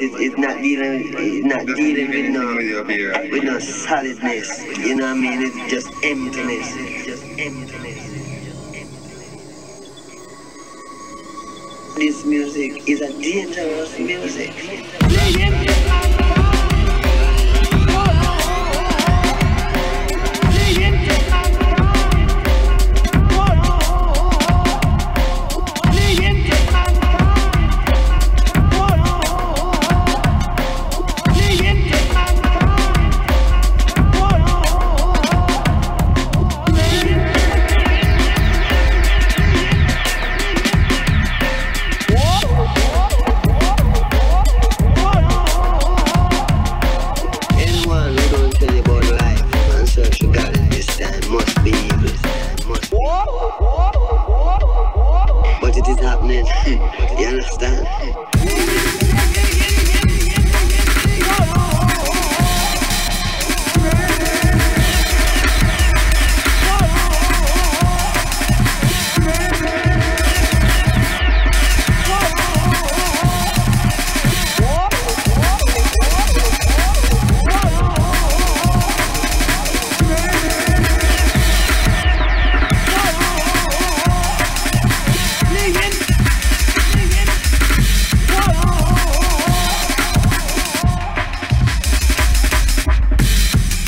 it's not dealing it's not dealing with no with no solidness. You know what I mean? It's just emptiness. It's just emptiness. This music is a dangerous music.